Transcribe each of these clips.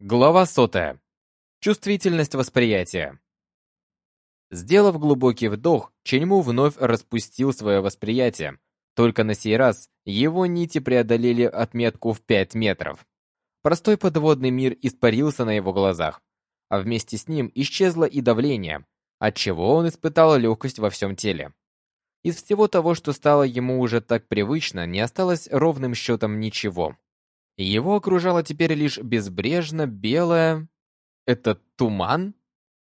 Глава сотая. Чувствительность восприятия. Сделав глубокий вдох, Ченьму вновь распустил свое восприятие. Только на сей раз его нити преодолели отметку в 5 метров. Простой подводный мир испарился на его глазах, а вместе с ним исчезло и давление, отчего он испытал легкость во всем теле. Из всего того, что стало ему уже так привычно, не осталось ровным счетом ничего. Его окружало теперь лишь безбрежно белое... Это туман?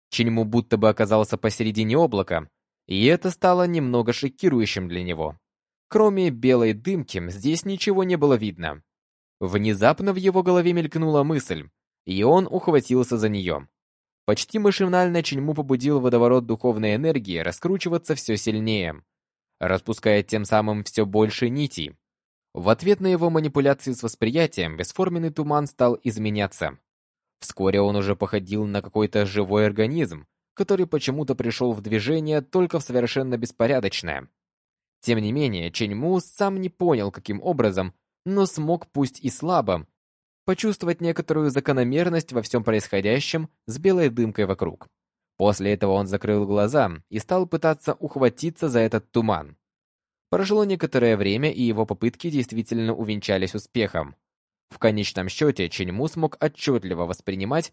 Ченьму будто бы оказался посередине облака, и это стало немного шокирующим для него. Кроме белой дымки, здесь ничего не было видно. Внезапно в его голове мелькнула мысль, и он ухватился за нее. Почти машинально Ченьму побудил водоворот духовной энергии раскручиваться все сильнее, распуская тем самым все больше нитей. В ответ на его манипуляции с восприятием бесформенный туман стал изменяться. Вскоре он уже походил на какой-то живой организм, который почему-то пришел в движение только в совершенно беспорядочное. Тем не менее, Ченьму сам не понял, каким образом, но смог, пусть и слабо, почувствовать некоторую закономерность во всем происходящем с белой дымкой вокруг. После этого он закрыл глаза и стал пытаться ухватиться за этот туман. Прошло некоторое время, и его попытки действительно увенчались успехом. В конечном счете Ченьму смог отчетливо воспринимать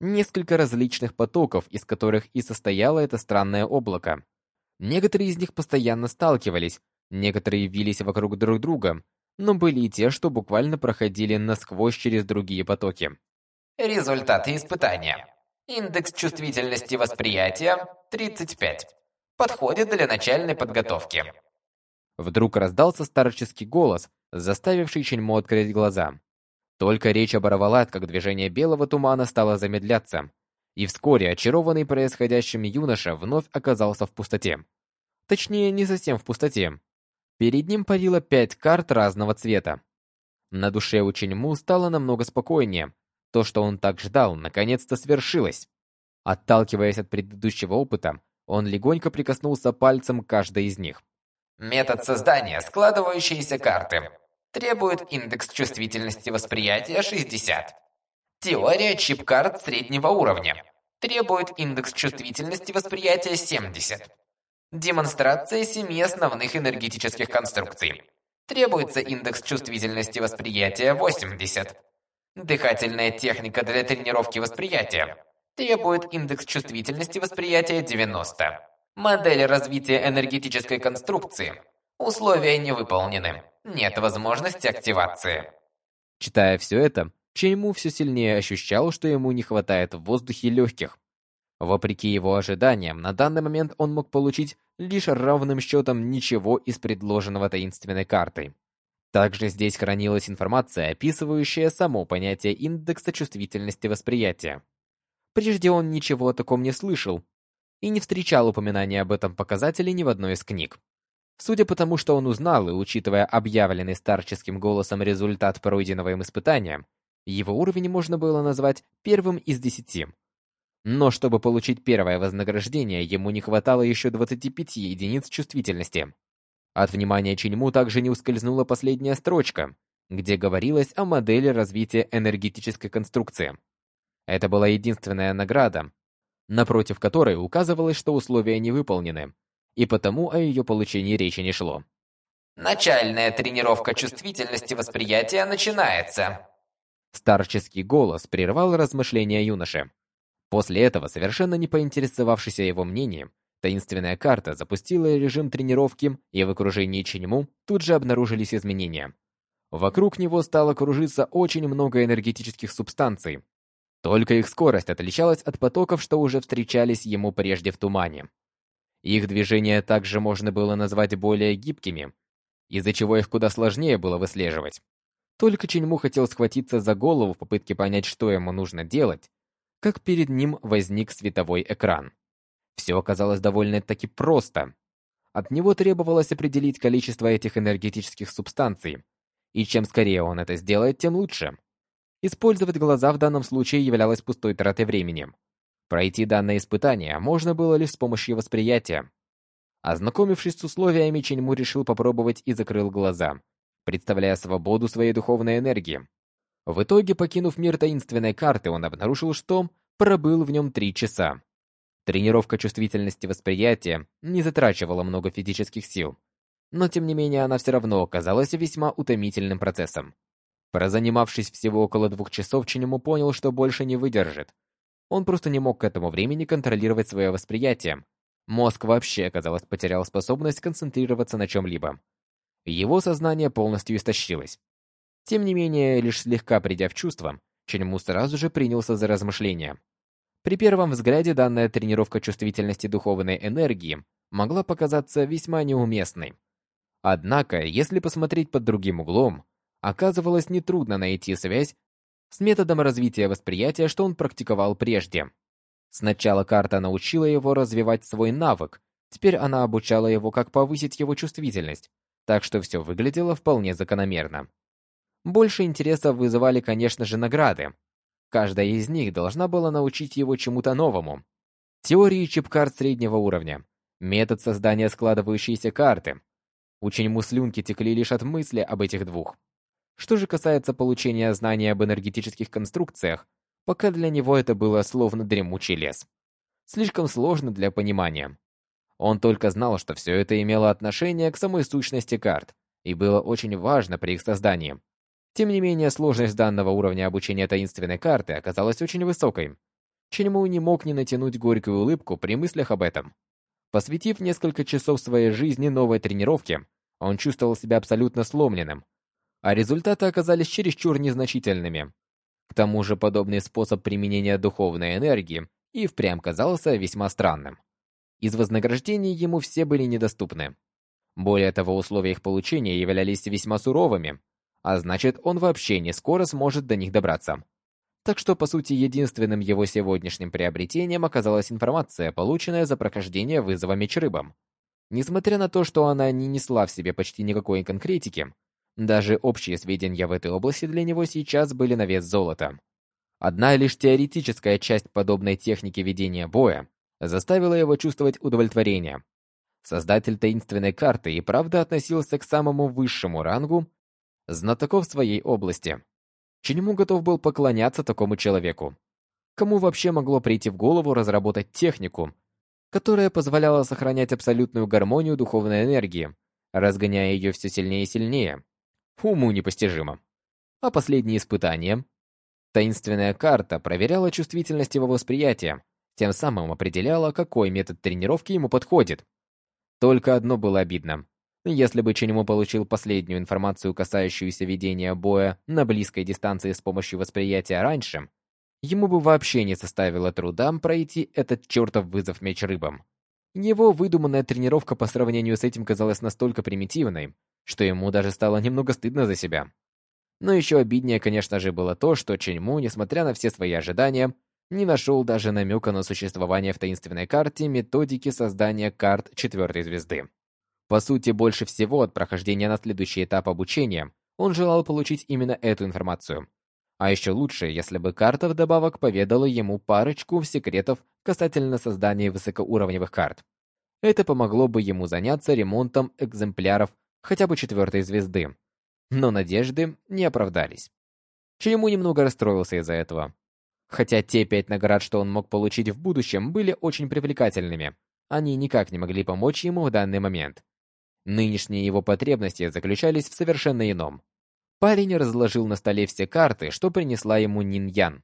несколько различных потоков, из которых и состояло это странное облако. Некоторые из них постоянно сталкивались, некоторые вились вокруг друг друга, но были и те, что буквально проходили насквозь через другие потоки. Результаты испытания. Индекс чувствительности восприятия 35. Подходит для начальной подготовки. Вдруг раздался старческий голос, заставивший Ченьмо открыть глаза. Только речь оборвалась, как движение белого тумана стало замедляться, и вскоре очарованный происходящим юноша вновь оказался в пустоте. Точнее, не совсем в пустоте. Перед ним парило пять карт разного цвета. На душе у Ченьму стало намного спокойнее. То, что он так ждал, наконец-то свершилось. Отталкиваясь от предыдущего опыта, он легонько прикоснулся пальцем к каждой из них. Метод создания складывающейся карты. Требует индекс чувствительности восприятия 60. Теория чип-карт среднего уровня. Требует индекс чувствительности восприятия 70. Демонстрация семи основных энергетических конструкций. Требуется индекс чувствительности восприятия 80. Дыхательная техника для тренировки восприятия. Требует индекс чувствительности восприятия 90. Модель развития энергетической конструкции. Условия не выполнены. Нет возможности активации. Читая все это, Чейму все сильнее ощущал, что ему не хватает в воздухе легких. Вопреки его ожиданиям, на данный момент он мог получить лишь равным счетом ничего из предложенного таинственной картой. Также здесь хранилась информация, описывающая само понятие индекса чувствительности восприятия. Прежде он ничего о таком не слышал, и не встречал упоминания об этом показателе ни в одной из книг. Судя по тому, что он узнал, и учитывая объявленный старческим голосом результат пройденного им испытания, его уровень можно было назвать первым из десяти. Но чтобы получить первое вознаграждение, ему не хватало еще 25 единиц чувствительности. От внимания Чиньму также не ускользнула последняя строчка, где говорилось о модели развития энергетической конструкции. Это была единственная награда, напротив которой указывалось, что условия не выполнены, и потому о ее получении речи не шло. Начальная тренировка чувствительности восприятия начинается. Старческий голос прервал размышления юноши. После этого, совершенно не поинтересовавшись его мнением, таинственная карта запустила режим тренировки, и в окружении Чиньму тут же обнаружились изменения. Вокруг него стало кружиться очень много энергетических субстанций, только их скорость отличалась от потоков, что уже встречались ему прежде в тумане. Их движения также можно было назвать более гибкими, из-за чего их куда сложнее было выслеживать. Только Ченьму хотел схватиться за голову в попытке понять, что ему нужно делать, как перед ним возник световой экран. Все оказалось довольно-таки просто. От него требовалось определить количество этих энергетических субстанций, и чем скорее он это сделает, тем лучше. Использовать глаза в данном случае являлось пустой тратой времени. Пройти данное испытание можно было лишь с помощью восприятия. Ознакомившись с условиями, Ченьму решил попробовать и закрыл глаза, представляя свободу своей духовной энергии. В итоге, покинув мир таинственной карты, он обнаружил, что пробыл в нем три часа. Тренировка чувствительности восприятия не затрачивала много физических сил, но тем не менее она все равно оказалась весьма утомительным процессом. Прозанимавшись всего около двух часов, Чинему понял, что больше не выдержит. Он просто не мог к этому времени контролировать свое восприятие. Мозг вообще, казалось, потерял способность концентрироваться на чем-либо. Его сознание полностью истощилось. Тем не менее, лишь слегка придя в чувство, Ченьму сразу же принялся за размышления. При первом взгляде данная тренировка чувствительности духовной энергии могла показаться весьма неуместной. Однако, если посмотреть под другим углом, оказывалось нетрудно найти связь с методом развития восприятия, что он практиковал прежде. Сначала карта научила его развивать свой навык, теперь она обучала его, как повысить его чувствительность, так что все выглядело вполне закономерно. Больше интереса вызывали, конечно же, награды. Каждая из них должна была научить его чему-то новому. Теории чипкарт среднего уровня, метод создания складывающейся карты. Учень муслюнки текли лишь от мысли об этих двух. Что же касается получения знаний об энергетических конструкциях, пока для него это было словно дремучий лес. Слишком сложно для понимания. Он только знал, что все это имело отношение к самой сущности карт и было очень важно при их создании. Тем не менее, сложность данного уровня обучения таинственной карты оказалась очень высокой. Ченьму не мог не натянуть горькую улыбку при мыслях об этом. Посвятив несколько часов своей жизни новой тренировке, он чувствовал себя абсолютно сломленным, а результаты оказались чересчур незначительными. К тому же подобный способ применения духовной энергии и впрямь казался весьма странным. Из вознаграждений ему все были недоступны. Более того, условия их получения являлись весьма суровыми, а значит, он вообще не скоро сможет до них добраться. Так что, по сути, единственным его сегодняшним приобретением оказалась информация, полученная за прохождение вызова меч-рыбам. Несмотря на то, что она не несла в себе почти никакой конкретики, даже общие сведения в этой области для него сейчас были на вес золота. Одна лишь теоретическая часть подобной техники ведения боя заставила его чувствовать удовлетворение. Создатель таинственной карты и правда относился к самому высшему рангу знатоков своей области. Чему готов был поклоняться такому человеку? Кому вообще могло прийти в голову разработать технику, которая позволяла сохранять абсолютную гармонию духовной энергии, разгоняя ее все сильнее и сильнее? Уму непостижимо. А последнее испытание? Таинственная карта проверяла чувствительность его восприятия, тем самым определяла, какой метод тренировки ему подходит. Только одно было обидно. Если бы Ченему получил последнюю информацию, касающуюся ведения боя на близкой дистанции с помощью восприятия раньше, ему бы вообще не составило труда пройти этот чертов вызов меч рыбам. Его выдуманная тренировка по сравнению с этим казалась настолько примитивной, что ему даже стало немного стыдно за себя. Но еще обиднее, конечно же, было то, что Ченьму, несмотря на все свои ожидания, не нашел даже намека на существование в таинственной карте методики создания карт четвертой звезды. По сути, больше всего от прохождения на следующий этап обучения он желал получить именно эту информацию. А еще лучше, если бы карта вдобавок поведала ему парочку секретов касательно создания высокоуровневых карт. Это помогло бы ему заняться ремонтом экземпляров хотя бы четвертой звезды. Но надежды не оправдались. Чему немного расстроился из-за этого. Хотя те пять наград, что он мог получить в будущем, были очень привлекательными, они никак не могли помочь ему в данный момент. Нынешние его потребности заключались в совершенно ином. Парень разложил на столе все карты, что принесла ему Нин-Ян.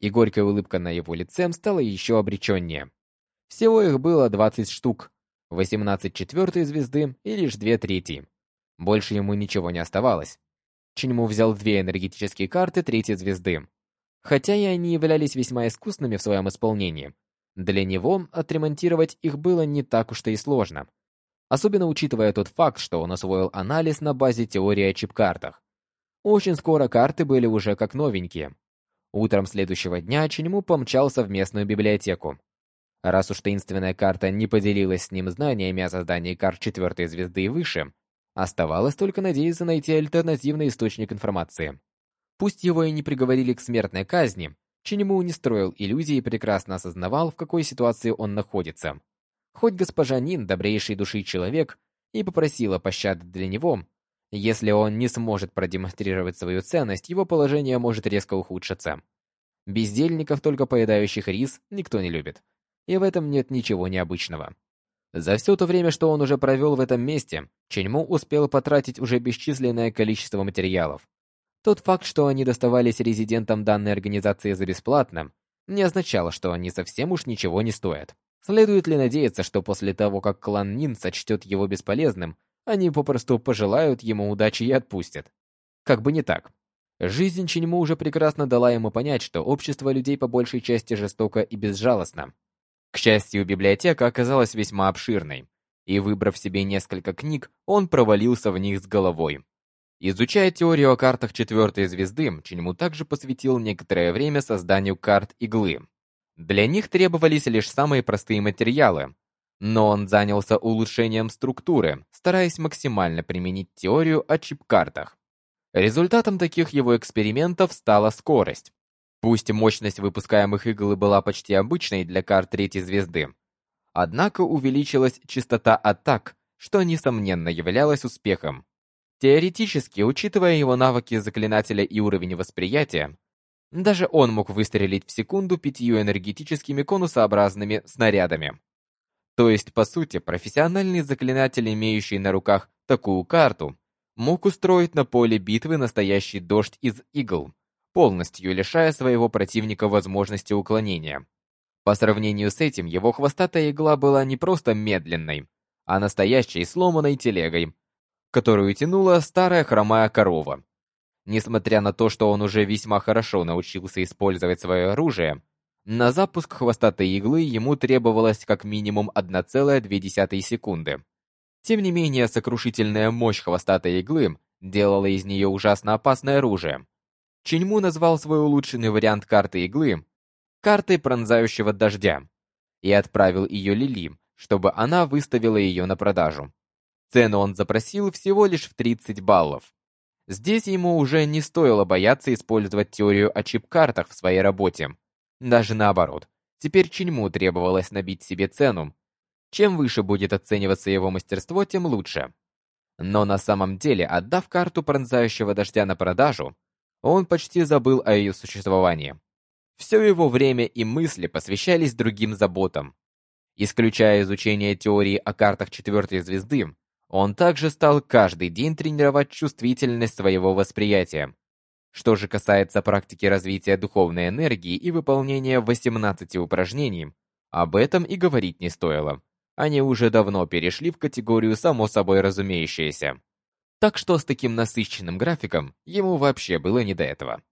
И горькая улыбка на его лице стала еще обреченнее. Всего их было 20 штук, 18 четвертой звезды и лишь две трети. Больше ему ничего не оставалось. Чиньму взял две энергетические карты третьей звезды. Хотя и они являлись весьма искусными в своем исполнении, для него отремонтировать их было не так уж и сложно особенно учитывая тот факт, что он освоил анализ на базе теории о чип-картах. Очень скоро карты были уже как новенькие. Утром следующего дня Чиньму помчался в местную библиотеку. Раз уж таинственная карта не поделилась с ним знаниями о создании карт четвертой звезды и выше, оставалось только надеяться найти альтернативный источник информации. Пусть его и не приговорили к смертной казни, Чиньму не строил иллюзий и прекрасно осознавал, в какой ситуации он находится. Хоть госпожа Нин, добрейший души человек, и попросила пощады для него, Если он не сможет продемонстрировать свою ценность, его положение может резко ухудшиться. Бездельников, только поедающих рис, никто не любит. И в этом нет ничего необычного. За все то время, что он уже провел в этом месте, Ченьму успел потратить уже бесчисленное количество материалов. Тот факт, что они доставались резидентам данной организации за бесплатно, не означало, что они совсем уж ничего не стоят. Следует ли надеяться, что после того, как клан Нин сочтет его бесполезным, они попросту пожелают ему удачи и отпустят? Как бы не так. Жизнь Чиньму уже прекрасно дала ему понять, что общество людей по большей части жестоко и безжалостно. К счастью, библиотека оказалась весьма обширной, и, выбрав себе несколько книг, он провалился в них с головой. Изучая теорию о картах четвертой звезды, Чиньму также посвятил некоторое время созданию карт иглы. Для них требовались лишь самые простые материалы, но он занялся улучшением структуры, стараясь максимально применить теорию о чип-картах. Результатом таких его экспериментов стала скорость. Пусть мощность выпускаемых игл была почти обычной для карт третьей звезды, однако увеличилась частота атак, что несомненно являлось успехом. Теоретически, учитывая его навыки заклинателя и уровень восприятия, даже он мог выстрелить в секунду пятью энергетическими конусообразными снарядами. То есть, по сути, профессиональный заклинатель, имеющий на руках такую карту, мог устроить на поле битвы настоящий дождь из игл, полностью лишая своего противника возможности уклонения. По сравнению с этим, его хвостатая игла была не просто медленной, а настоящей сломанной телегой, которую тянула старая хромая корова. Несмотря на то, что он уже весьма хорошо научился использовать свое оружие, на запуск хвостатой иглы ему требовалось как минимум 1,2 секунды. Тем не менее, сокрушительная мощь хвостатой иглы делала из нее ужасно опасное оружие. Чиньму назвал свой улучшенный вариант карты иглы картой пронзающего дождя и отправил ее Лили, чтобы она выставила ее на продажу. Цену он запросил всего лишь в 30 баллов. Здесь ему уже не стоило бояться использовать теорию о чип-картах в своей работе. Даже наоборот, теперь Чиньму требовалось набить себе цену. Чем выше будет оцениваться его мастерство, тем лучше. Но на самом деле, отдав карту пронзающего дождя на продажу, он почти забыл о ее существовании. Все его время и мысли посвящались другим заботам. Исключая изучение теории о картах четвертой звезды, он также стал каждый день тренировать чувствительность своего восприятия. Что же касается практики развития духовной энергии и выполнения 18 упражнений, об этом и говорить не стоило. Они уже давно перешли в категорию само собой разумеющееся. Так что с таким насыщенным графиком ему вообще было не до этого.